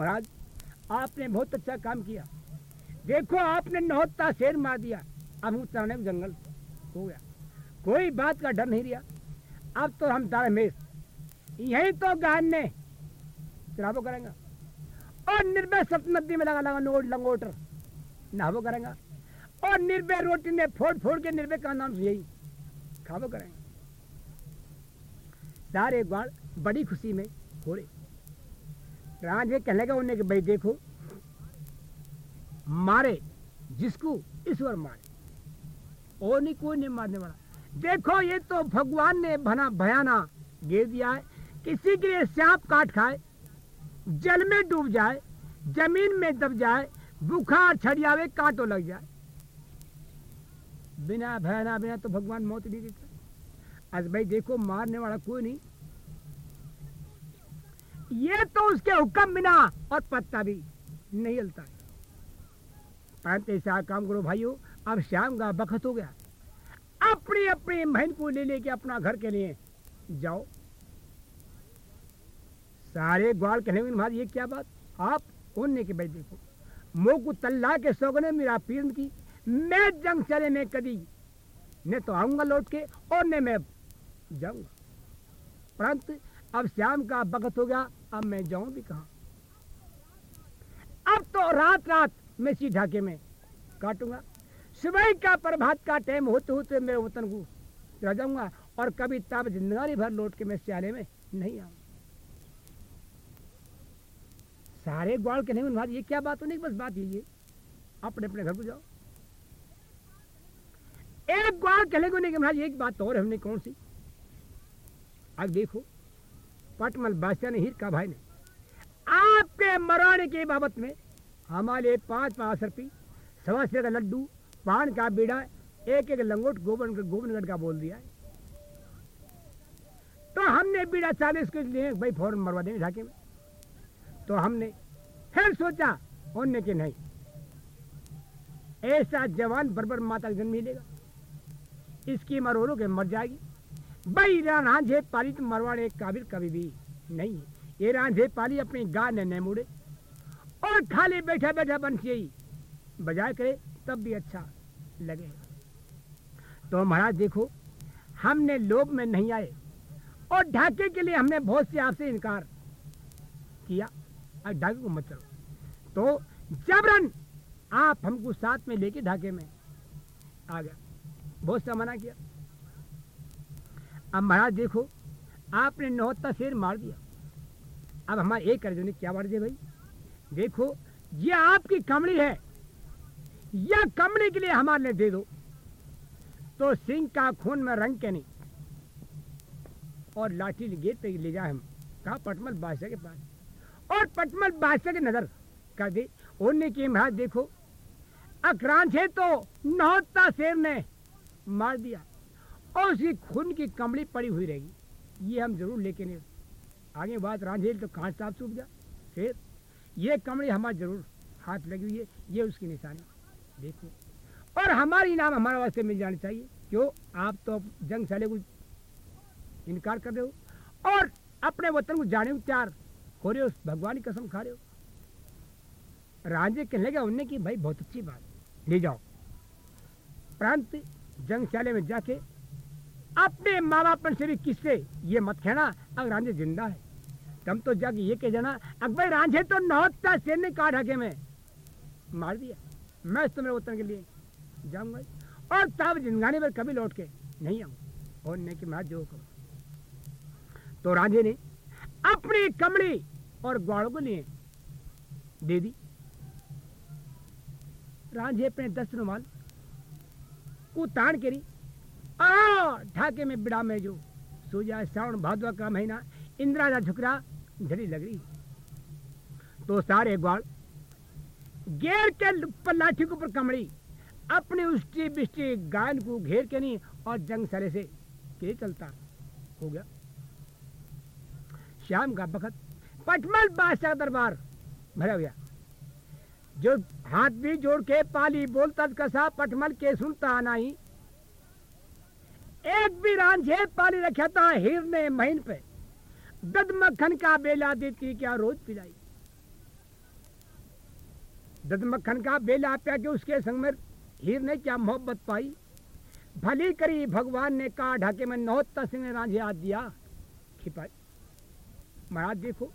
महाराज, आपने बहुत अच्छा काम किया। देखो, आपने नौता शेर मार दिया। अब हम उतरने में। जंगल हो गया। कोई बात का डर नहीं रहा। अब तो हम तारे मेष यही तो गान ने चुनाव करेंगे। और निर्भय सप्त नदी में लगा लगा नोट लंगोटर। नहावो करेंगे। और निर्भय रोटी ने फोड़ फोड़ के निर्भय का नाम यही खावो करेंगे। सारे ग्वाल बड़ी खुशी में हो रहे राजे कहने का उन्हें कि भाई देखो, मारे, जिसको ईश्वर मारे। और नहीं, कोई नहीं मारने वाला। देखो, ये तो भगवान ने भना भयाना गिर दिया है, किसी के लिए सांप काट खाए, जल में डूब जाए, ज़मीन में दब जाए बुखार छड़ियावे कांटो लग जाए। बिना भयाना बिना तो भगवान मौत नहीं देता। आज भाई देखो, मारने वाला कोई नहीं। ये तो उसके हुक्म बिना और पत्ता भी नहीं हिलता। परंतु ऐसा काम करो भाइयों, अब शाम का बखत हो गया। अपनी अपनी बहन को ले लेके अपना घर के लिए जाओ। सारे ग्वाल कहने महाराज, ये क्या बात? आप उनने के भाई देखो मुँह को तल्ला के सोगने मेरा पीर की, मैं जंग चले में कदी, ने तो आऊँगा लौट के और ने मैं जाऊँगा। परंतु अब शाम का वक्त हो गया, अब मैं जाऊँ भी कहा? अब तो रात रात मैं सी ढाके में काटूँगा। सुबह का प्रभात का टाइम होते होते मैं वतन को रह जाऊँगा और कभी तब जिंदगानी भर लौट के मैं सियाले में नहीं आऊँगा सारे ग्वाल के नहीं ये क्या बात होने बस बात यही है। अपने अपने घर को जाओ। एक ग्वाल कहने को नहीं महाराज एक बात और हमने कौन सी? अब देखो पटमल बादशाह ने हीर का भाई ने आपके मराने के बाबत में हमारे पाँच पाँच रुपये सवा से का लड्डू, पान का बीड़ा एक एक लंगोट गोबन गोबनगढ़ का बोल दिया तो हमने बीड़ा चालीस के लिए भाई फ़ौरन मरवा देंगे ढाके में। तो हमने फिर सोचा उनने कि नहीं, ऐसा जवान बरबर माता जन्म मिलेगा इसकी मरोड़ो के मर जाएगी। भाई रांझे पाली तो मरवाने काबिल कभी भी नहीं। ये रांझे पाली अपने गाय ने मुड़े। और खाली बैठा बैठा बंसी बजाय करे तब भी अच्छा लगेगा तो महाराज देखो, हमने लोभ में नहीं आए, और ढाके के लिए हमने बहुत से आपसे इनकार किया। और ढाके को मत चलो। तो जबरन आप हमको साथ में लेके ढाके में आ गया बहुत सा मना किया। अब महाराज देखो, आपने नौता शेर मार दिया। अब हमारे एक अर्जुन ने क्या मार दिया भाई? देखो, ये आपकी कमड़ी है। यह कमड़ी के लिए हमारे लिए दे दो। तो सिंह का खून में रंग के नहीं। और लाठी गेट पे ले जाए हम। कहा, पटमल बादशाह के पास। और पटमल बादशाह की नज़र कर दी। उन्हें की महाराज देखो, अक्रांत है तो नौता शेर ने मार दिया। और उसकी खून की कमड़ी पड़ी हुई रहेगी। ये हम ज़रूर लेके नहीं आगे बात रांझेल तो कांच साफ़ सूख गया फिर ये कमड़ी हमारे ज़रूर हाथ लगी हुई है। ये उसकी निशानी। देखो। और हमारी इनाम हमारे वास्ते मिल जानी चाहिए। क्यों? आप तो जंग साले को इनकार कर रहे हो। और अपने वतन को जाने को तैयार हो रहे हो। भगवान की कसम खा रहे हो। राजे कहने लगा उनने की भाई, बहुत अच्छी बात। ले जाओ। प्रांत जंगशाले में जाके अपने माँ बाप से भी किससे ये मत कहना, अगर रांझे ज़िंदा है। तम तो जग ये कह जाना अकबर रांझे तो नौता शेर ने काट हके में। मार दिया। मैं तुम्हें वतन के लिए जाऊँगा। और तब जिंदगानी पर कभी लौट के नहीं आऊँगा। और नहीं कि मैं जो करूँ। तो राजे ने अपनी कमड़ी और ग्वाड़ों को लिए दे दी। राजे अपने दस रुमाल उतार के रही आ ढाके में बिड़ा में जो सो जाए श्रावण भादवा का महीना, इंदिरा का झुकरा, झड़ी लग रही तो सारे ग्वाल गेर के पर लाठी के ऊपर कमड़ी, अपनी उष्टी बिष्टी गायन को घेर के नहीं, और जंग सरे से के चलता हो गया। शाम का बखत पटमल बादशाह दरबार भरा गया। जो हाथ भी जोड़ के पाली बोलता, कसा पटमल के सुनता नहीं एक भी रांझे पाली रखा था हीर ने महीन पे। दद मक्खन का बेला देती क्या रोज पिलाई? दद मक्खन का बेला प्या के उसके संग में हीर ने क्या मोहब्बत पाई? भली करी भगवान ने कहा, ढाके में नौता सिंह ने रांझे हाथ दिया। खिपाई। महाराज देखो,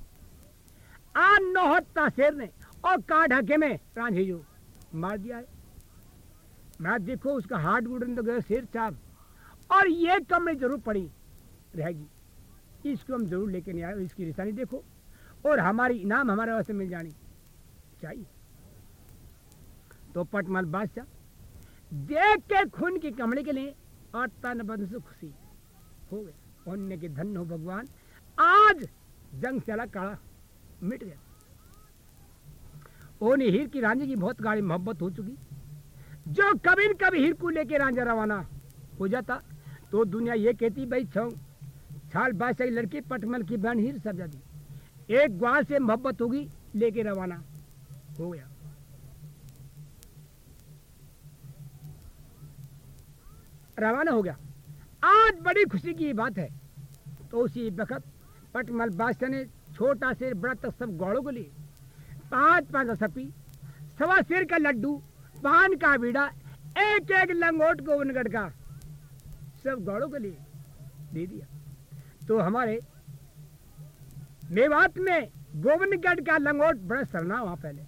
आ नौहत्ता शेर ने और का ढाके में रांझे जो मार दिया है। महाराज देखो, उसका हार्ट गुडन तो गया शेर साहब और ये कमरे ज़रूर पड़ी। रहेगी। इसको हम ज़रूर लेके नहीं आए, इसकी निशानी देखो। और हमारी इनाम हमारे वास्ते मिल जानी। चाहिए। तो पटमल बादशाह, देख के खून की कमरे के लिए और तन बन से खुशी। हो गया। उनने के धन हो भगवान। आज जंग चला काड़ा मिट गया। ओने हीर की रांझे की बहुत गाड़ी मोहब्बत हो चुकी। जो कभी न कभी हीर को लेके रांझा रवाना हो जाता। तो दुनिया ये कहती, भाई छो बादशाह की लड़की पटमल की बहन हीर सब जाती। एक ग्वाल से मोहब्बत होगी, लेके रवाना हो गया। रवाना हो गया। आज बड़ी खुशी की बात है। तो उसी वक्त पटमल बादशाह ने छोटा से बड़ा तक सब गौड़ों को लिए। पाँच पाँच असपी, सवा सिर का लड्डू, पान का बीड़ा एक एक लंगोट गोविंदगढ़ का सब गौड़ों के लिए, दे दिया। तो हमारे मेवात में गोविंदगढ़ का लंगोट बड़ा सरना वहाँ पहले।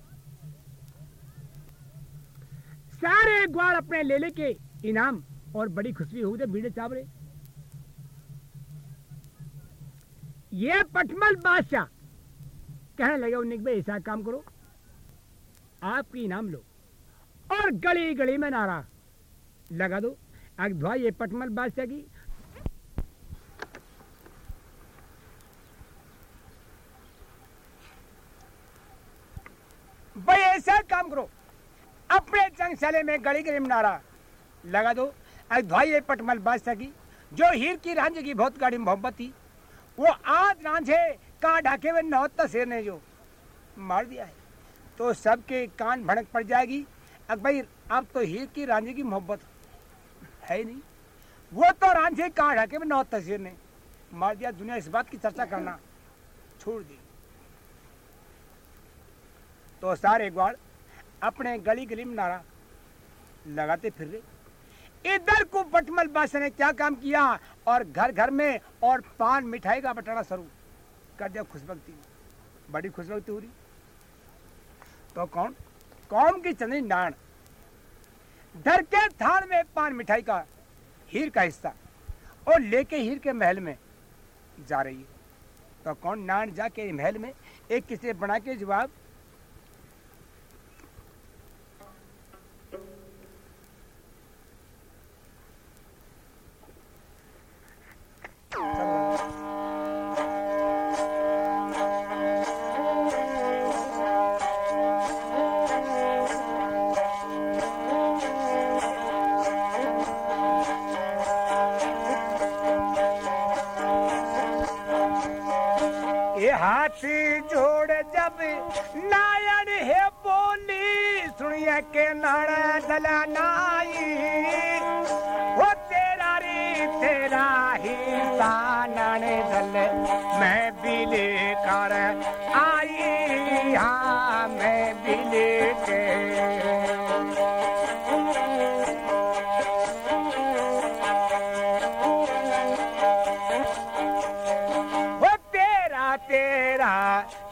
सारे ग्वाल अपने ले लेके इनाम और बड़ी खुशी हो गई बीड़े चावरे। ये पटमल बादशाह कहने लगे उन्हें भाई ऐसा काम करो, आपकी इनाम लो और गली गली में नारा लगा दो। धुआ ये पटमल बादशाह की भाई ऐसा काम करो। अपने में गली गली नारा लगा दो। आज भाई ये पटमल बादशाह की जो हीर की रांझे की बहुत गाड़ी मोहब्बत थी। वो आज रांझे का ढाके में नौता शेर ने जो मार दिया है। तो सबके कान भड़क पड़ जाएगी। भाई अब तो हीर की रांझे की मोहब्बत है ही नहीं। वो तो रांझे का ढाके में नौता शेर ने मार दिया दुनिया इस बात की चर्चा करना। छोड़ दी। तो सारे ग्वाल अपने गली गली में नारा लगाते फिर रहे। इधर को पटमल बादशाह ने क्या काम किया? और घर घर में और पान मिठाई का बटाना शुरू कर दिया खुशबकती। बड़ी खुशबकती हो रही। तो कौन? कौम की चंद्री नान धर के थाल में पान मिठाई का हीर का हिस्सा और लेके हीर के महल में जा रही है। तो कौन नान जाके महल में एक किसी बना के जवाब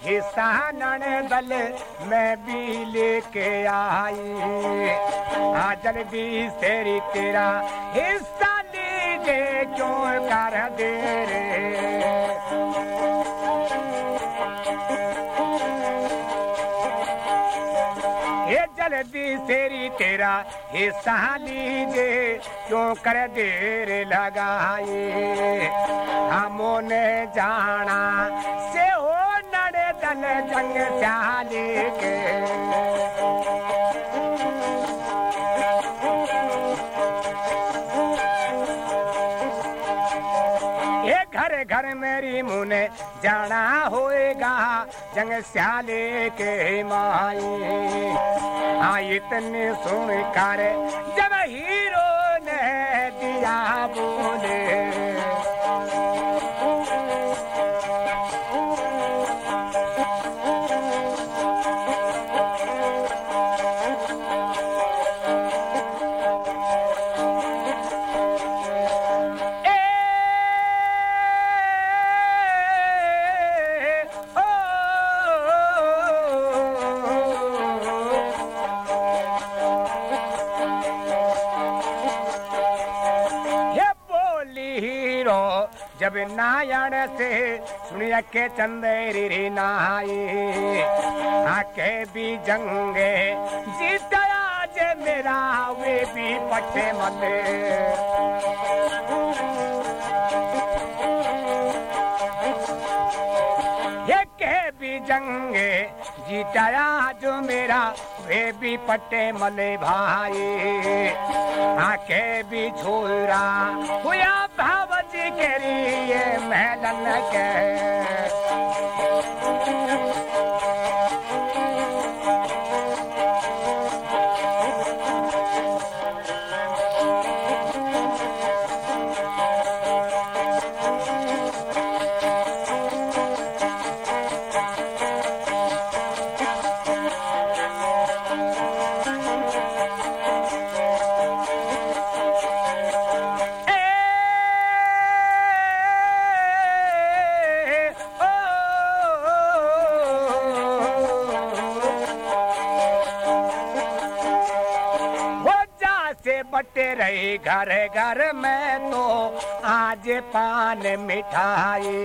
हिस्सा नन दल मैं भी लेके आई। आ भी तेरी तेरा हिस्सा लीजे क्यों कर दे रे? तेरी तेरा हिस्सा लीजे क्यों कर देर लगाए हमों ने जाना से हो नड़े दल जंग चाली के घर मेरी मुने जाना होएगा, जंग स्याले के माई। हाँ इतने सुन कर जब हीरो ने दिया बोले जब नायण से सुनिया के चंदेरी रे नाई आके भी जंगे जीतया जे मेरा वे भी ये के भी जंगे जीताया जो मेरा वे भी पट्टे मले भाई। आके भी छोरा हुआ भावज के के। घर घर में तो आज पान मिठाई।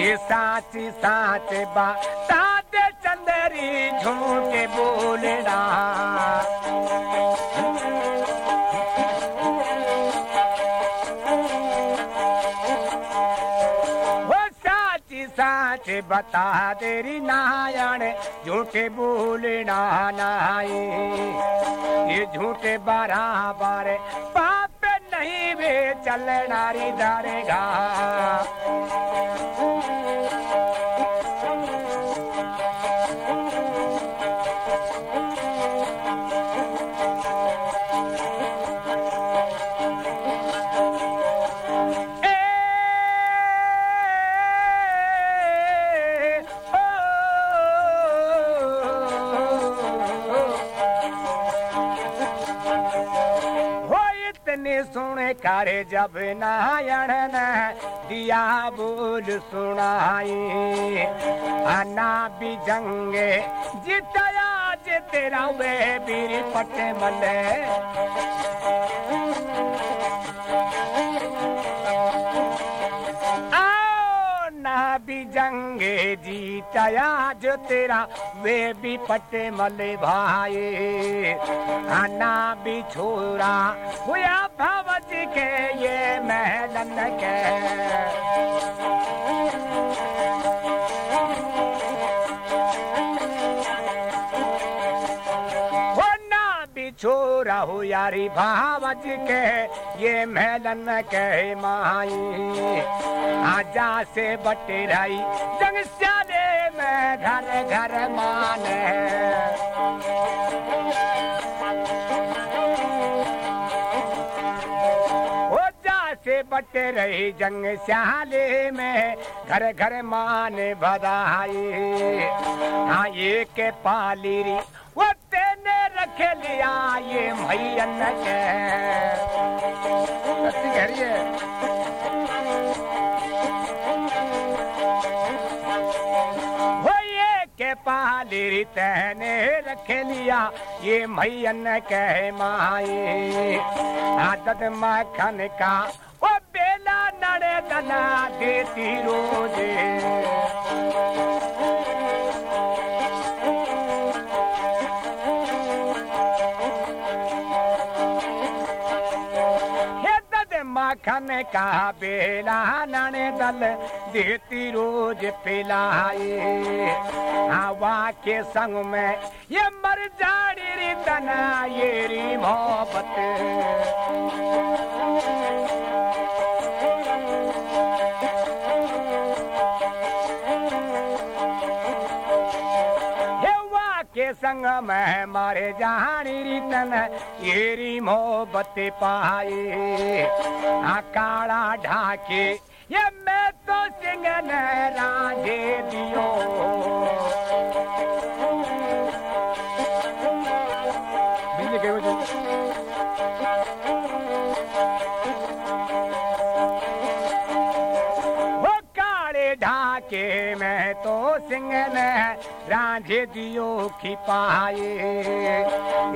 ये साची साच बात चंदरी झूठ बोलना। साच बता तेरी नारायण, झूठे बोलना नाई ये झूठे बराबर पाप नहीं वे चलनारी दारेगा करे जब नायण दिया बोल सुनाई आना भी जंगे, जितया जे तेरा वे बीरी पटे मले भी जंगे जीतया जो तेरा, वे भी पटे मले भाई खाना भी छोरा हुआ भवज के ये महलन के। छोरा हो यारी भावज के, ये महलन के माई आजा से बटे रही, जंग स्याले में घर घर माने। बटे रही, जंग स्याले में घर घर माने बधाई। हाँ ये के पाली री ये भैयन के के पाली तहने रख लिया, ये मैयन कह माई आदत मखन का वो बेला नड़े दना देती रोज़े। माखन का बेला नाने दल देती रोज पिलाए। हवा के संग में ये मर जाड़ी री तना ये री मोहब्बत। संग में मारे जानी रीतन येरी मोहब्बत पाए आ काला ढाके ये मैं तो सिंह राजे दियो। बिजली के ढाके में तो सिंह ने रांझे दियो की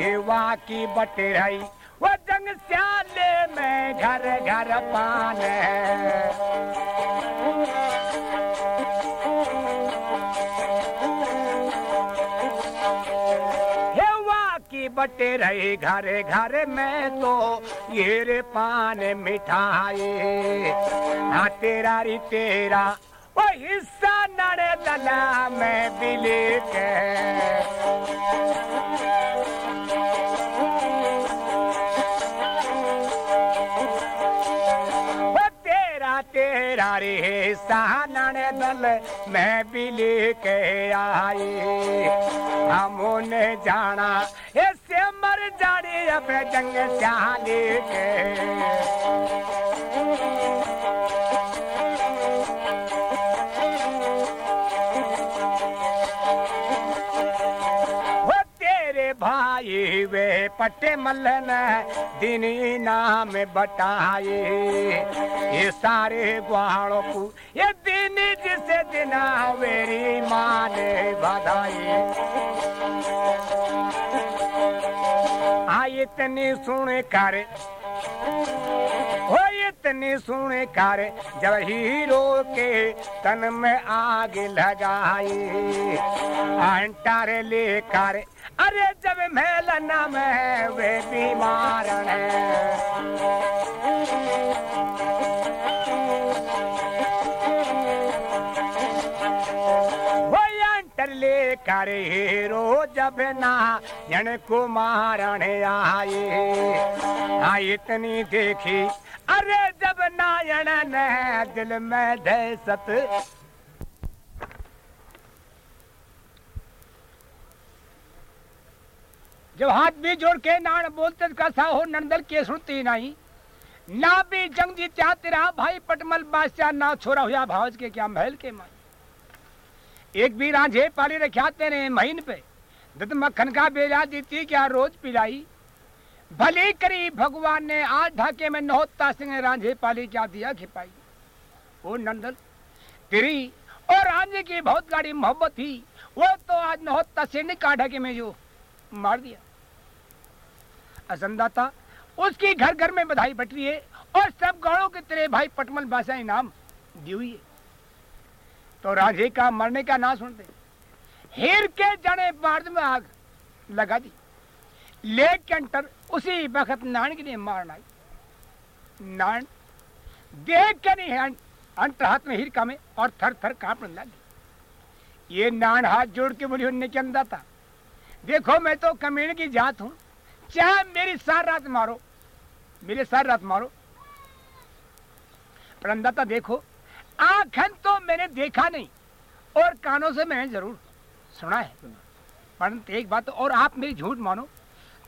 ये वाकी बट रही। वो जंग स्याले में घर घर पान की बटे रही घर घर में तो ये रे पान मिठाई हाँ तेरा री तेरा, वो हिस्सा नड़े दला में बिले के। तेरा रे सहनन दल मैं भी लेके आई। हमने जाना, ऐसे मर जाने अपने जंग स्याले के पट्टे मल्लन दिनी नाम बटाए। ये सारे ग्वालों को ये दिन जिसे दिना मेरी माँ ने बधाई। आई इतनी सुन कर इतनी सुन कर, जब हीरो के तन में आग लगाई। अंटारे लेकर अरे जब मेलन में वे बीमार ले हीरो जब ना जन को आए हाँ इतनी देखी। अरे जब नायण ने दिल में दहशत जब हाथ भी जोड़ के नान बोलते कसा हो नंदल के सुनती नहीं ना भी जंग जीत्या तेरा भाई पटमल बादशाह, ना छोरा हुआ भावज के क्या महल के माई। एक भी रांझे पाली रखा तेरे महीन पे। दत मक्खन का बेजा दीती क्या रोज पिलाई। भली करी भगवान ने आज ढाके में नहोत्ता सिंह रांझे पाली क्या दिया खिपाई। वो नंदल, तेरी और रांझे की बहुत गाड़ी मोहब्बत थी। वो तो आज नहोत्ता सिंह ने का ढाके में जो मार दिया। असंदाता उसकी घर घर में बधाई बट रही है और सब गौड़ों के तेरे भाई पटमल बासा इनाम दी हुई है तो राजे का मरने का ना सुनते। हेर के जने बार्द में आग लगा दी। लेक के अंटर उसी वक्त नान के लिए मारना नान देख के नहीं अंटर हाथ में हिरका में और थर थर कांपने लगी। ये नान हाथ जोड़ के बोली उनने के अंदा था। देखो, मैं तो कमीण की जात हूँ। चाहे मेरी सार रात मारो, मेरे सार रात मारो। पर अंदाता देखो आखन तो मैंने देखा नहीं, और कानों से मैंने ज़रूर सुना है। परंतु एक बात और आप मेरी झूठ मानो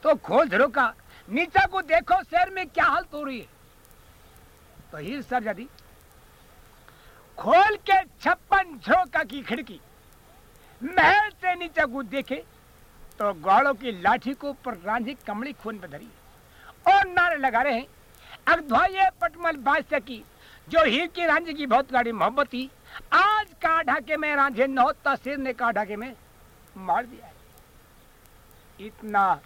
तो खोल धरो का, नीचा को देखो शहर में क्या हालत हो रही है। तो ही सर यदि खोल के छप्पन झोंका की खिड़की, महल से नीचा को देखे तो गौड़ों की लाठी को ऊपर रांझी कमली खून में धरी। और नारे लगा रहे हैं। अगधवाइये पटमल बादशाह की, जो हीर की रांझी की बहुत गाड़ी मोहब्बत थी। आज का ढाके में रांझे नौता सिर ने का ढाके में मार दिया है। इतना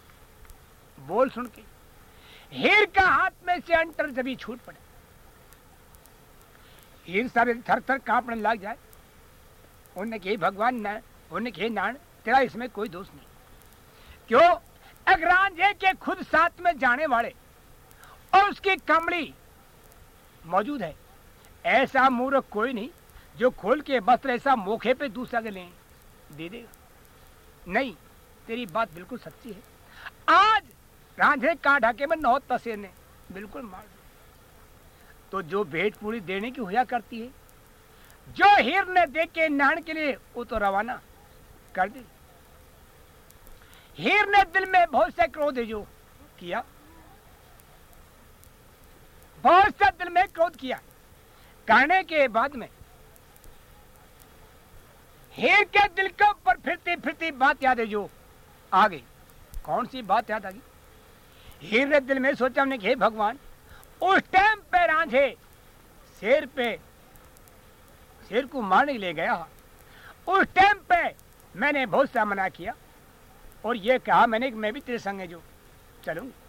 बोल सुन के हीर का हाथ में से अंटर जब छूट पड़े। हीर सारे थर थर कांपने लग जाए। उन्हें कही, भगवान न उन्हें कही नान तेरा इसमें कोई दोष नहीं। क्यों? अगरांझे के खुद साथ में जाने वाले। और उसकी कमड़ी मौजूद है। ऐसा मूर्ख कोई नहीं जो खोल के वस्त्र ऐसा मोखे पे दूसरा के ले। दे देगा। नहीं, तेरी बात बिल्कुल सच्ची है। आज रांझे का ढाके में नौ तसे ने बिल्कुल मार दिया। तो जो भेंट पूरी देने की हुआ करती है, जो हीर ने देख के नान के लिए वो तो रवाना कर दी। हीर ने दिल में बहुत से क्रोध जो किया। बहुत से दिल में क्रोध किया। करने के बाद में हीर के दिल के ऊपर फिरती फिरती बात याद है जो आ गई। कौन सी बात याद आ गई? हीर ने दिल में सोचा हमने कि भगवान, उस टाइम पे रांझे शेर पे, शेर को मारने ले गया। उस टाइम पे मैंने बहुत सा मना किया। और ये कहा मैंने कि मैं भी तेरे संग है जो। चलूँगा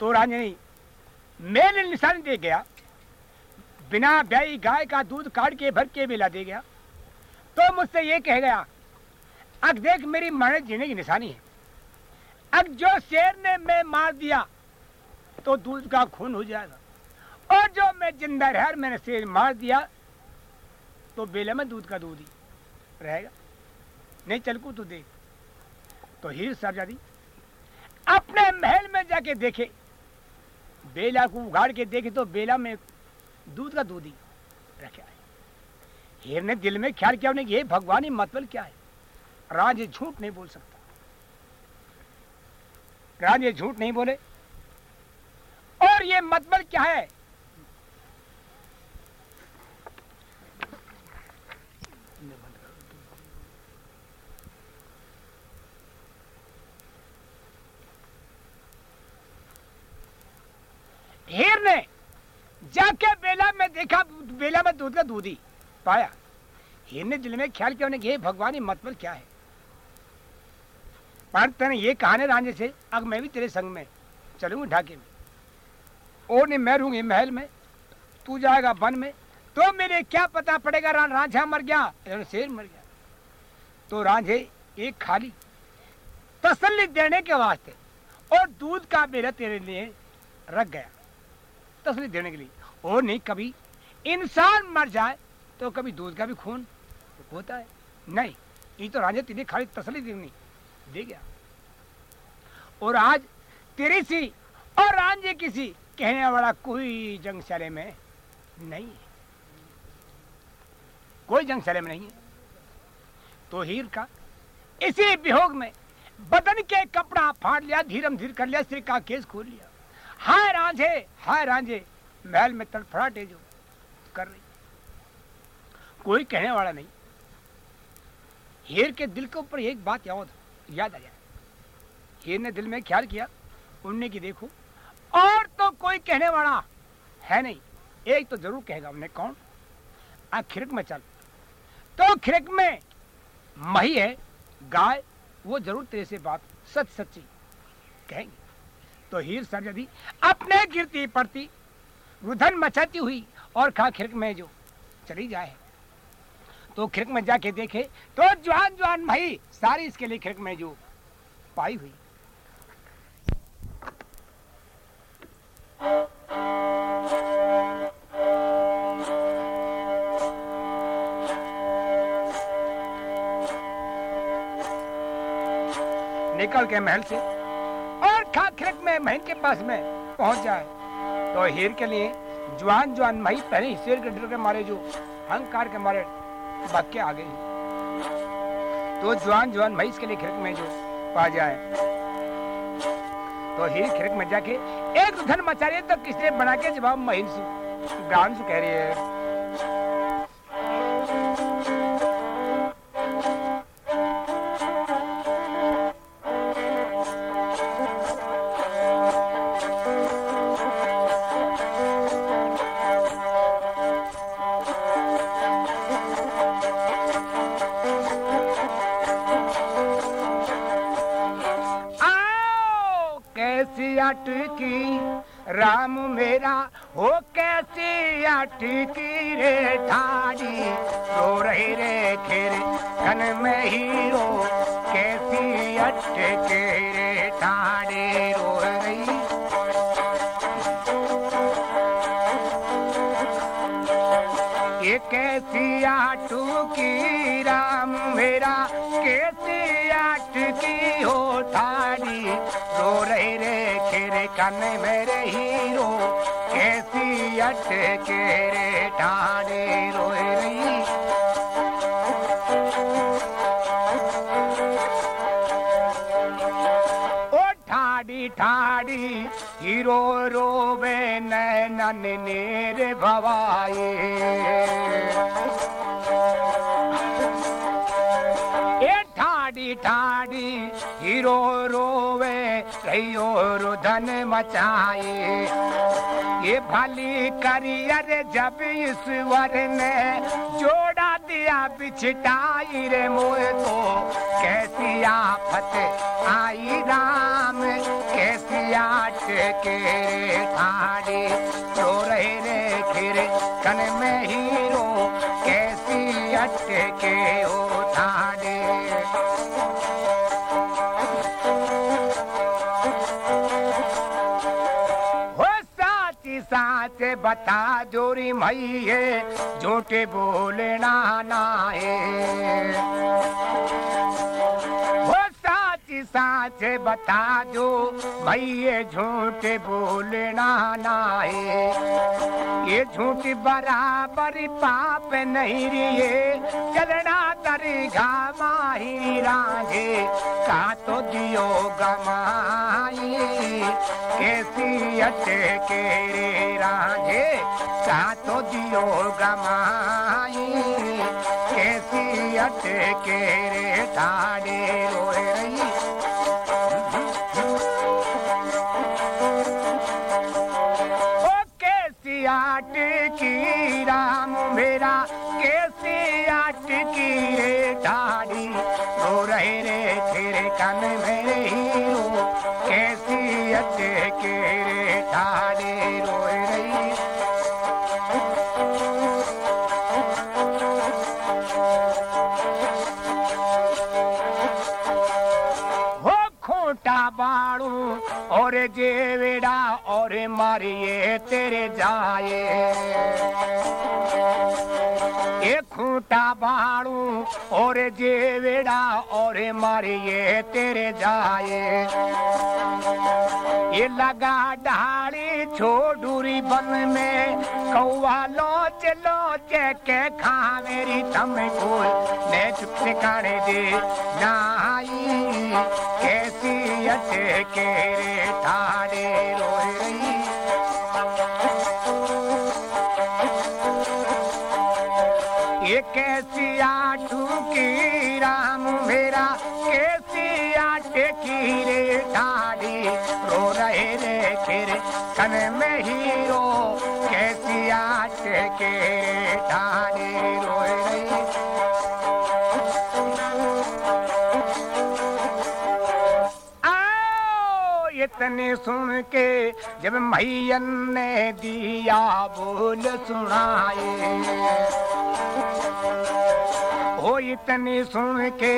तो राजनी मेरे निशान दे गया। बिना ब्याई गाय का दूध काट के भर के बेला दे गया। तो मुझसे ये कह गया अब देख, मेरी मरने जीने की निशानी है। अब जो शेर ने मैं मार दिया तो दूध का खून हो जाएगा। और जो मैं ज़िंदा रह मैंने शेर मार दिया तो बेले में दूध का दूध ही रहेगा। नहीं, चल को तू देख। तो हीर साहबजादी, अपने महल में जाके देखे। बेला को उगाड़ के देखे तो बेला में दूध का दूध रखा है हीर ने दिल में ख्याल किया, उन्हें ये भगवान ही मतलब क्या है? राज झूठ नहीं बोल सकता। राज ये झूठ नहीं बोले। और ये मतबल क्या है? हीर ने जाके बेला में देखा बेला में दूध का दूध। पाया। हीर ने दिल में ख्याल किया उन्हें ये भगवान ही मतलब क्या है? पर तेने ये कहा ने से अब मैं भी तेरे संग में चलूँगी ढाके में। और नहीं मैं रहूँगी महल में तू जाएगा वन में। तो मेरे क्या पता पड़ेगा रा, रांझा मर गया शेर मर गया। तो रांझे एक खाली तसल्ली देने के वास्ते और दूध का बेरा तेरे लिए रख गया। तसली देने के लिए। और नहीं, कभी इंसान मर जाए तो कभी दूध का भी खून होता है। नहीं, ये तो राजा तेरी खाली तसली देनी दे गया। और आज तेरी सी और रांझे किसी कहने वाला कोई जंगशाले में नहीं है। कोई जंगशाले में नहीं है। तो हीर का इसी वियोग में बदन के कपड़ा फाड़ लिया, धीरम धीर कर लिया, सिर का केस खोल लिया। हाय रांझे हाय रांझे, महल में तड़फड़ाटे जो कर रही। कोई कहने वाला नहीं। हीर के दिल के ऊपर एक बात याद याद आ जाए। हीर ने दिल में ख्याल किया, उनने की देखो, और तो कोई कहने वाला है नहीं। एक तो ज़रूर कहेगा हमने कौन। आ खिरक में चल। तो खिरक में मही है, गाय, वो ज़रूर तेरे से बात सच सच्ची कहेंगे। तो हीर सरजदी अपने गिरती पड़ती, रुधन मचाती हुई और खा खिरक में जो चली जाए तो खिरक में जाके देखे तो जवान जवान भाई सारी इसके लिए खिरक में जो पाई हुई। निकल के महल से खिरक में महल के पास में पहुँच जाए। तो हीर के लिए जवान जवान मही पहले शेर के डर के मारे जो अहंकार के मारे भाग आ गई तो जवान जवान मही के लिए खिरक में जो पा जाए। तो हीर खिरक में जाके, एक धन मचा रही तो किसने बना के जवाब महीन सु गान सु कह रही है? ठाड़ी ठाड़ी हीरो रोवे नैनन नेर भवाए ठाड़ी ठाड़ी हीरो रोवे कहियो रुधन मचाए। ये भली करियर जब ईश्वर ने जोड़ा दिया, बिछटाई रे मोह तो कैसी आफत आई राम, कैसी आट के ठाड़ी। चोर रे खिर कन में हीरो, कैसी अट के उठाड़े साच बता जोरी मैये झूठे बोलना ना है साच बता दो, भाई ये झूठ बोलना ना है। ये झूठ बराबर पाप नहीं रिए चलना दरगा माही राजे का तो दियो गमाई। कैसी अटके रे राजे का तो दियो गमाई। कैसी अटके रे ठाड़े रोए जाए। ये खूटा बाड़ू और जेवेड़ा और मारिए तेरे जाए। ये लगा ढाड़ी छोडूरी बन में कौआ लोच लोच के खा मेरी तम को ने चुप ठिकाने दे नाई, कैसी अटे के रे ठाड़े रोए कन में हीरो कैसी आटे के ठाड़ी रो रही इतने सुन के जब मैयन ने दिया बोल सुनाए इतनी सुन के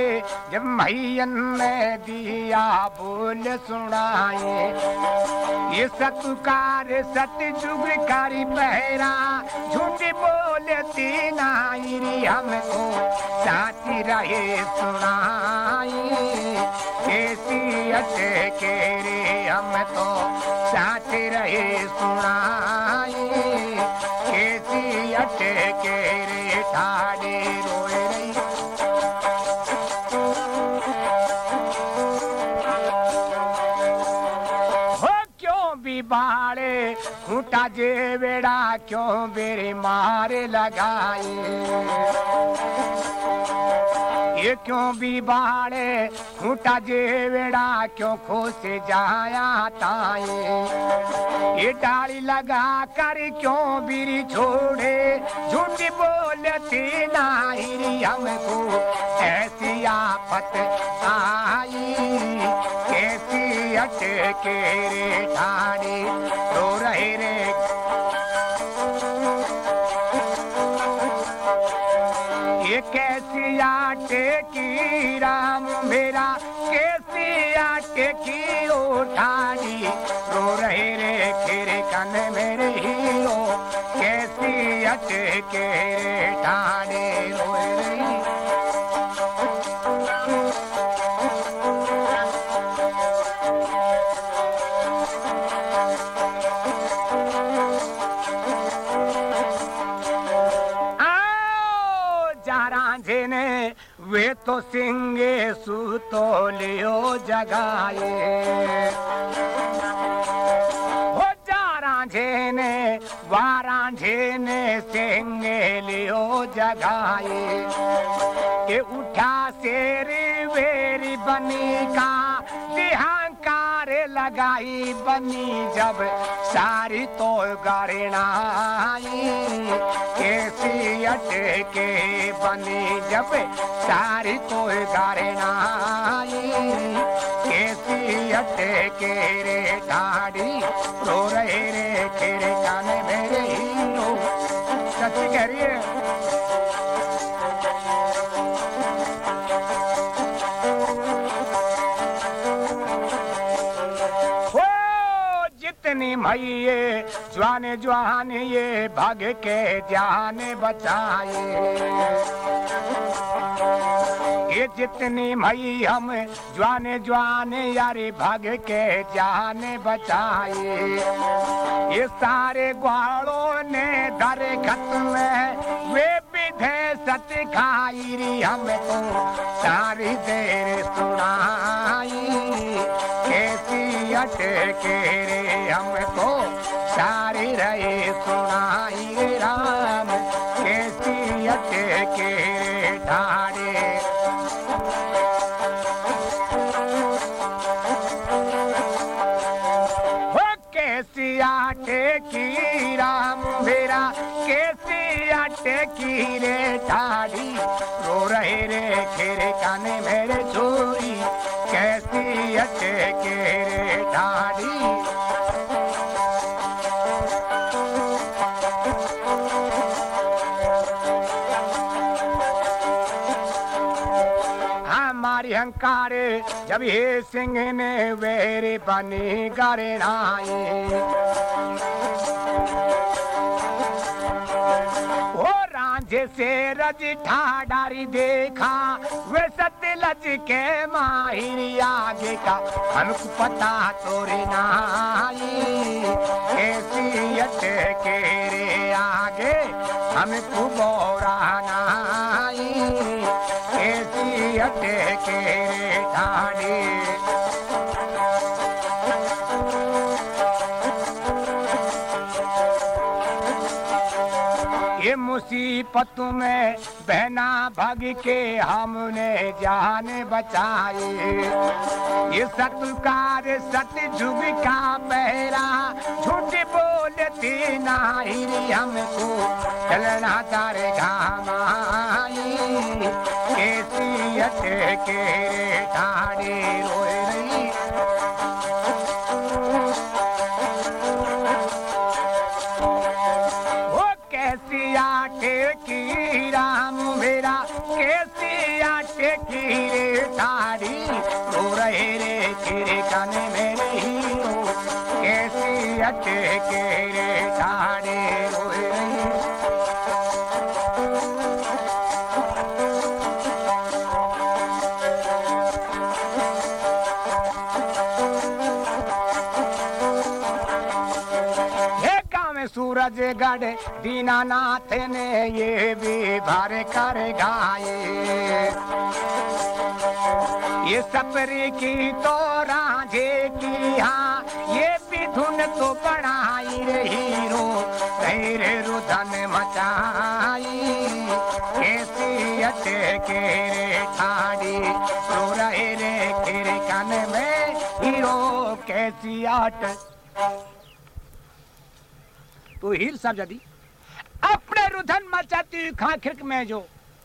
जब मैयन ने दिया बोल सुनाए। ये सतुकार सतयुग कारी पहरा, झूठ बोलती नाई हमको, साथी रहे सुनाई कैसी अटे के रे हम तो साथी रहे सुनाई कैसी अटे के रे ठाड़े खूटा बेड़ा क्यों बेरे मारे लगाए ये क्यों बिबाड़े खूटा जे बेड़ा क्यों खोस जाया ताए? ये डाली लगा कर क्यों बिरी छोड़े? झूठ बोलती नाहिरी हमको, ऐसी आफत आई। कैसी अटके रे ठाड़ी रो रहे रे आटे की, राम मेरा कैसी आटे की उठाड़ी रो रहे रे खेरे कन मेरे हीरो कैसी अटके रे ठाड़े सिंगे सुतोलियो जगाए। हो जा रांझे ने, वारांझे ने सिंगे लियो जगाए। के उठा शेर वेरी बनी का लगाई बनी जब सारी तो कैसी अटके बनी जब सारी तो कैसी अटके रे ठाड़ी रो रहे रे खेरे काने मेरे हीरो सच कह जितनी मैये जवान जवान ये भाग के जान बचाए ये जितनी मई हम, जवान जवान यारे भाग के जान बचाए ये सारे ग्वालों ने दर खत में, वे विधे सत खाई हम तो सारी देर सुनाई। कैसी अटके रे हम तो सारी रहे सुनाई राम। कैसी अटके रे ठाड़े कैसी आटे की राम मेरा, कैसी आटे की रे ठाड़ी रो रहे रे, खेरे काने मेरे चोरी कैसी अटे के रे ठाड़ी हमारी अहंकार जब ये सिंह ने वेरे बनी करनाए वो रांझे से रज ठाडारी देखा, वे सतलज के माहिर आगे का हमको पता तोरे नाई। कैसी अटके रे आगे हमको बोरा नाई। कैसी अटके रे ठाड़ी मुसीबत में बहना भग के हमने जान बचाए। ये सतकार सत जुग का पहरा, झूठ बोलती नाही हमको। चलना तारे घामाई अटके रे रोए। गढ़ दीनानाथ ने ये भी भर कर गाए। ये सपरी की तो राजे की हाँ ये धुन तो पढ़ाई रे हीरो रे रुधन मचाई। कैसी अटके रे ठाड़ी रो रहे रे तेरे कान में, हीरो कैसी आट तो हीर साहब जदी अपने रुधन मचाती हुई खाखिरक में जो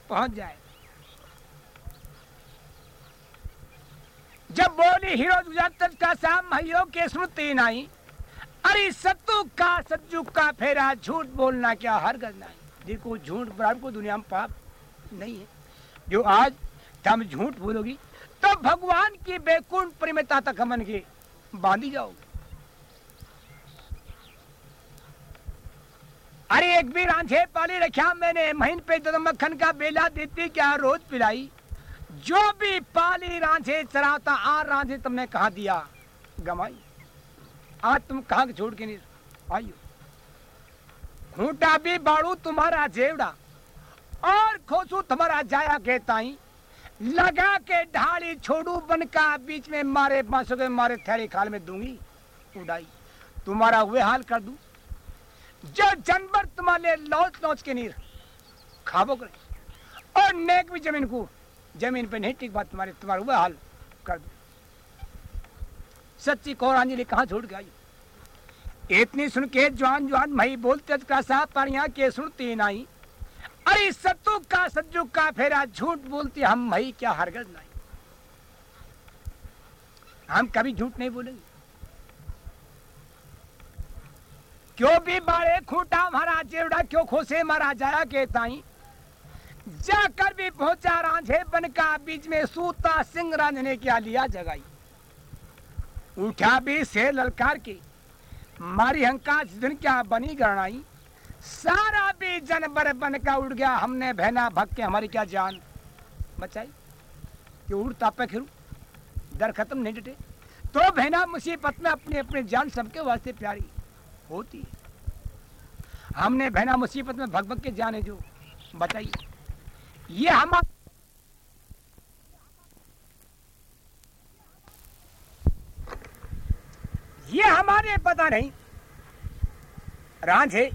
पहुँच जाए। जब बोली, हीरो का शाम भैयो के स्मृति नहीं, अरे सत्तू का सज्जू का फेरा, झूठ बोलना क्या हर गज नहीं। देखो, झूठ बराबर को दुनिया में पाप नहीं है। जो आज तुम झूठ बोलोगी तो भगवान की बेकुंठ परिमिता तक हमन के बांधी जाओगी। अरे एक भी रांझे पाली रखा मैंने। महीन पे तो मक्खन का बेला देती, क्या रोज पिलाई? जो भी पाली रांझे चराता, आ रांझे तुमने कहा दिया। गमाई, आज तुम कहा छोड़ के नहीं आइयो खूंटा भी बाड़ू तुम्हारा जेवड़ा, और खोसू तुम्हारा जाया के ताई। लगा के ढाली छोड़ू बनका बीच में मारे बांसों के मारे थैली खाल में दूँगी। उड़ाई, तुम्हारा हुए हाल कर दूँ। जो जानवर तुम्हारे लौच लौच के नीर। खाबो करे। और नेक भी ज़मीन को। ज़मीन पे नहीं टिक बात तुम्हारे, तुम्हारा हुआ हाल कर दो। सच्ची कौरांजलि कहाँ छूट गई? इतनी सुन के जवान जवान मई बोलते पर के सुनती नहीं? अरे सत्तू का सज्जू का फेरा झूठ बोलती, हम मई क्या हरगज नहीं। हम कभी झूठ नहीं बोलेंगे। क्यों भी बाड़े खूटा मारा, जेवड़ा क्यों खोसे मारा, जाया के ताई? जाकर भी पहुँचा रांझे बन का बीच में सूता सिंह रांझ ने क्या लिया जगाई? उठा भी से ललकार की, मारी हंका दिन क्या बनी गणाई? सारा भी जनबर बन का उड़ गया, हमने बहना भग के हमारी क्या जान? बचाई? कि उड़ता पे खिरू डर खत्म नहीं डटे? तो बहना मुसीबत में अपनी अपनी जान सबके वास्ते प्यारी। होती है। हमने बहना मुसीबत में भग भग के जाने जो, बताइए। ये हमारा ये हमारे पता नहीं। रांझे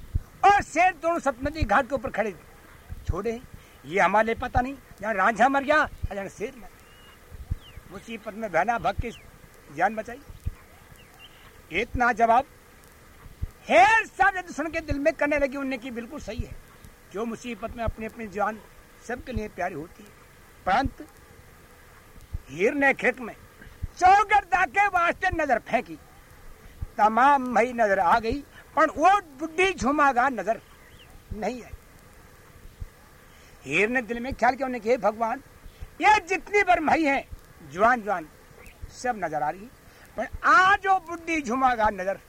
और शेर दोनों सतमती घाट के ऊपर खड़े छोड़े, ये हमारे पता नहीं। जहाँ रांझा मर गया जहाँ शेर मर मुसीबत में बहना भग के जान बचाई। इतना जवाब सब यदि सुन के दिल में करने लगी, उनने की बिल्कुल सही है। जो मुसीबत में अपनी अपनी जान सबके लिए प्यारी होती है। परंतु हीर ने खेत में चौगरदा के वास्ते नज़र फेंकी। तमाम भाई नज़र आ गई, पर वो बुढ़ी झुमागा नज़र नहीं आई। हीर ने दिल में ख्याल किया कहे भगवान, ये जितनी बार भाई है, जवान जवान सब नज़र आ रही पर आज वो बुढ़ी झुमागा नज़र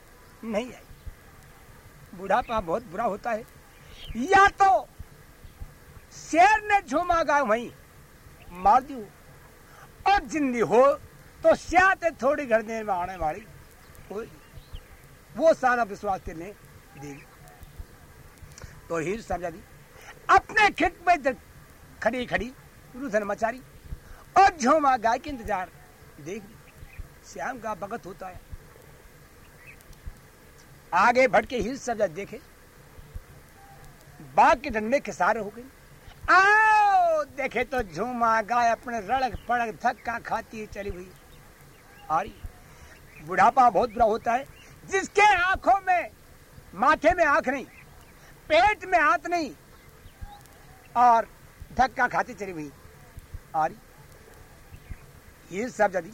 नहीं आई। बुढ़ापा बहुत बुरा होता है। या तो शेर ने झुमागा वहीं मार दी और जिंदी हो तो शायद थोड़ी घर देर में आने वाली वो सारा विश्वास तेने देगी तो हीर साहबजादी अपने खिट में खड़ी खड़ी रुधन मचारी, और झोमा गाय के इंतज़ार देख, श्याम का भगत होता है। आगे बढ़ के हीर साहबजादी देखे बाघ के डंडे किसार हो गई। आओ, देखे तो झूमा गाय अपने रड़क पड़क धक्का खाती चली हुई आ रही बुढ़ापा बहुत बुरा होता है, जिसके आँखों में, माथे में आँख नहीं, पेट में हाथ नहीं, और धक्का खाती चली हुई आ रही ये सब जदी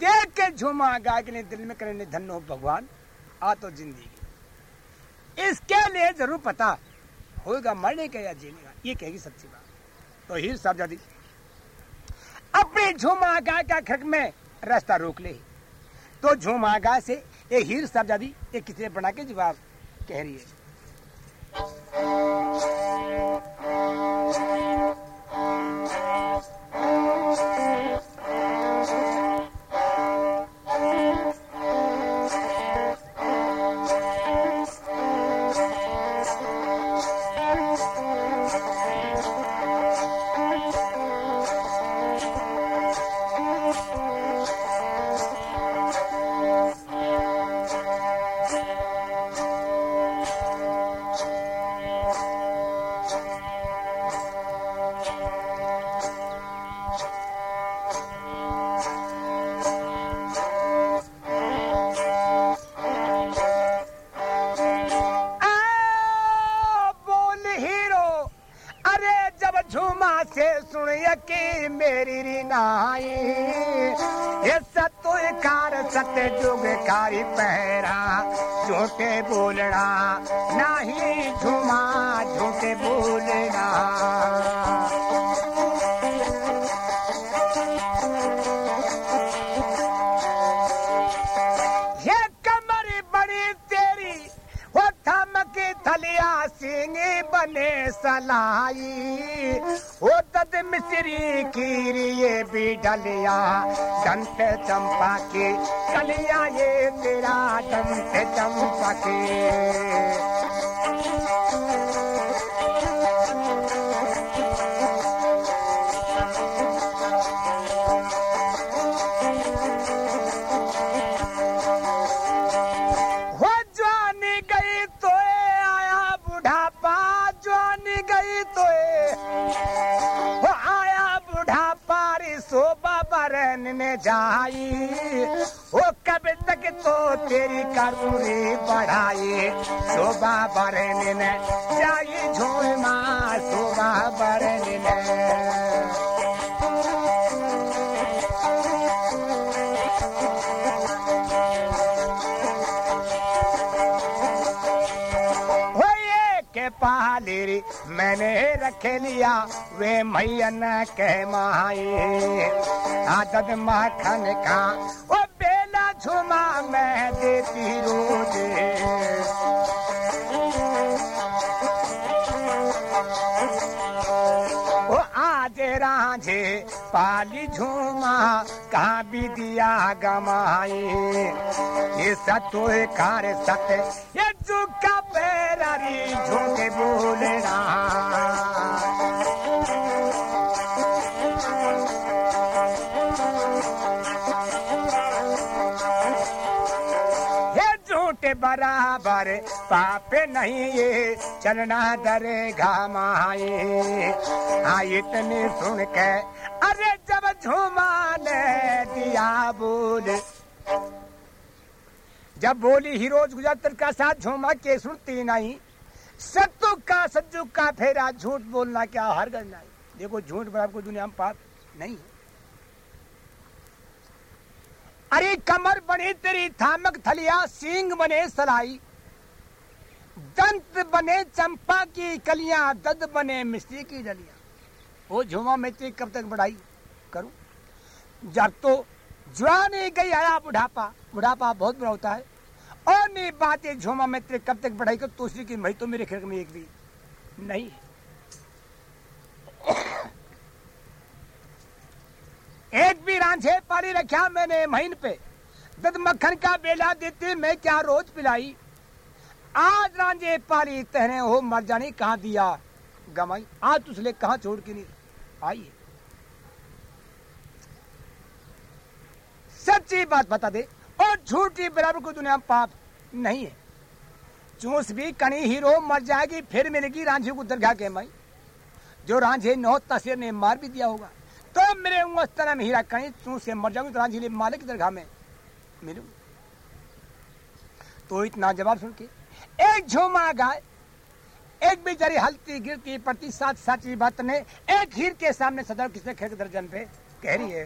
देख के झूमा गाय के दिल में करने धन्य हो भगवान। आ तो ज़िंदगी। इसके लिए ज़रूर पता होगा मरने का या जीने का। ये कहेगी सच्ची बात। तो हीर साहबजादी, अपने झूमा गाय का खक में रास्ता रोक ले। तो झूमा गाय से ये हीर साहबजादी, ये कितने बना के जवाब कह रही है। भी डलिया दंत चंपा की कलिया ये तेरा दंत चंपा की। जाई। ओ, कब तक तो तेरी करूरी बढ़ाई? शोभा बरन जाई झोल माँ शोभा बरन ने मैंने रखे लिया, वे मैयन के माई आदत माखन का, वो बेला झुमा मैं देती रोज। ओ आज राझे पाली झूमा कहाँ भी दिया गमाई। ये सतो कार सत, ये चुका पैरारी बोलना। ये झूठे बराबर पाप नहीं ये चलना दरेगा माए हाँ इतने सुन के दिया बोल जब बोली हीरोज गुजर का साथ झूमा के सुनती नहीं, सत्तू का सज्जू का फेरा, झूठ बोलना क्या हर गज नहीं। देखो, झूठ बराबर को दुनिया में पाप नहीं है। अरे, कमर बने तेरी, थामक थलिया, सींग बने सलाई। दंत बने चंपा की कलियाँ दद बने मिस्त्री की डलियाँ। वो झूमा में कब तक बढ़ाई? करूँ। जब तो जवानी गई आया बुढ़ापा। बुढ़ापा बहुत बुरा होता है। और नहीं बातें झूमा में तेरे कब तक बढ़ाई कर? दूसरी की मई तो मेरे खेल में एक भी नहीं। एक भी रांझे पाली रखा मैंने महीन पे। दद मक्खन का बेला देते मैं क्या रोज पिलाई। आज रांझे पाली तहने हो मर जाने, कहाँ दिया गमाई? आज तुझले कहाँ छोड़ के नहीं? आई सच्ची बात बता दे, और झूठी बराबर को दुनिया में पाप नहीं है। चूस भी कनी हीरो मर जाएगी, फिर मिलेगी रांझे को दरगाह के माई। जो रांझे नौ तस्वीर ने मार भी दिया होगा तो मेरे तरह में हीरा कहीं चूस से मर जाऊँगी तो रांझे मालिक दरगाह में मिलू तो इतना जवाब सुन के एक झूमा गाय एक जरी हलती गिरती पड़ती साथ साची बात ने एक हीर के सामने सदैव किसने खेत दर्जन पे कह रही है।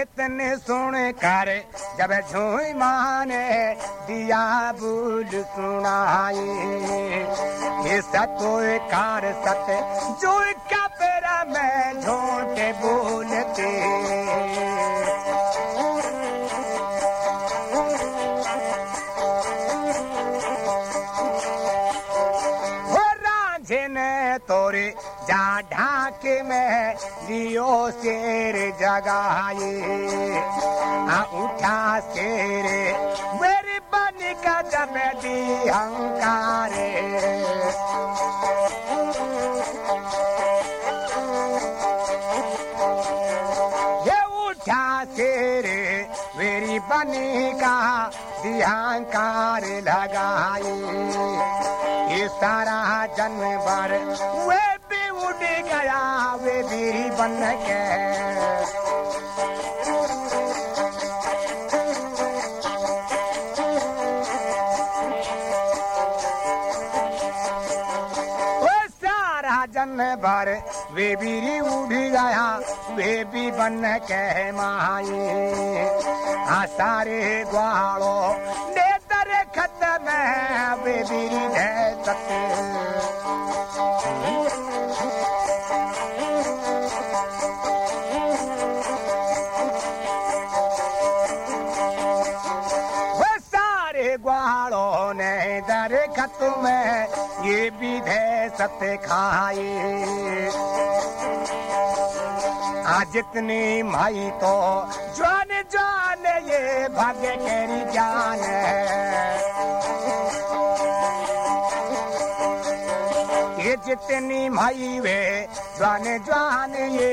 इतने सुने कर जब झोई माने दिया बुल सुनाई सतो कार सत जो का में झूठे बोलते। तोरे जा ढाके में लियो शेर जगाए। उठा शेर, मेरी बन का जब दी हंकारे। ये उठा शेर, मेरी बनी का दिहांकार लगाई ये सारा जानवर वे भी उड़ गया वे भी बन के जानवर वे बीरी उड़ गया, वे भी बन के माई। आ सारे ग्वालो ने दर खत्म वे भी सकते खत्म ये भी सत खाए। आज जितनी माई तो जान जान ये भाग्य केरी जान ये जितनी माई वे जवान जान ये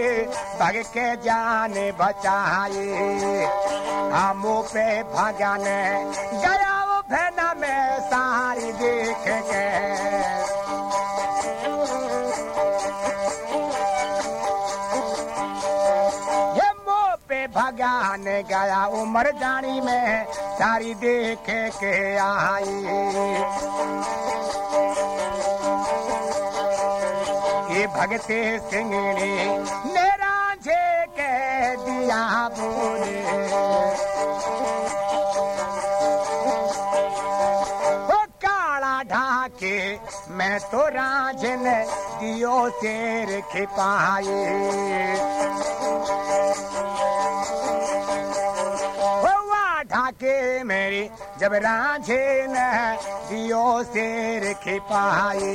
भग के जान बचाए। हमो पे भगन गया भेना में सारी देख के भगवान गया, उमर जानी में सारी देख के आई। ये भगते सिंगड़ी मेरा जे कह दिया बोले। तो राजन दियो शेर खिपाए ढाके मेरी, जब राझे न दियो शेर खिपाए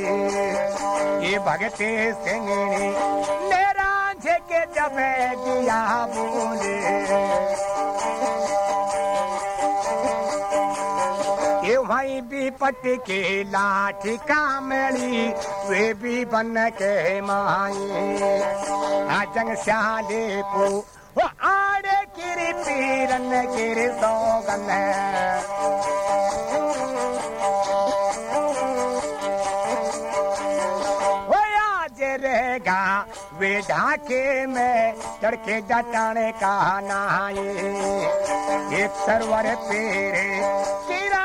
ये भगते सिंह ने राझे के जब दिया बोले वही भी पट के लाठी कामड़ी, वे भी बन के माए। जंग श्याले पू, वो आड़े किरी पीरन किरी सोगन। वे ढाके में चढ़के डटाने का नाये एक सरवर पेरे किरा